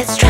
Let's try.